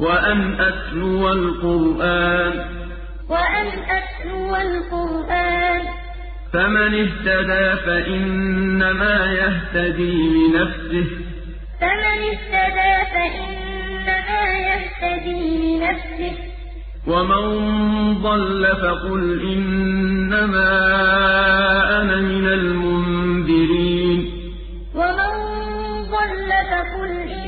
وأن أتلو القرآن. وأن أتلو القرآن. فمن اهتدى فإنما يهتدي لنفسه. فمن اهتدى فإنما يهتدي لنفسه. ومن ضل فقل إنما أنا من المنذرين. ومن ضل فقل إنما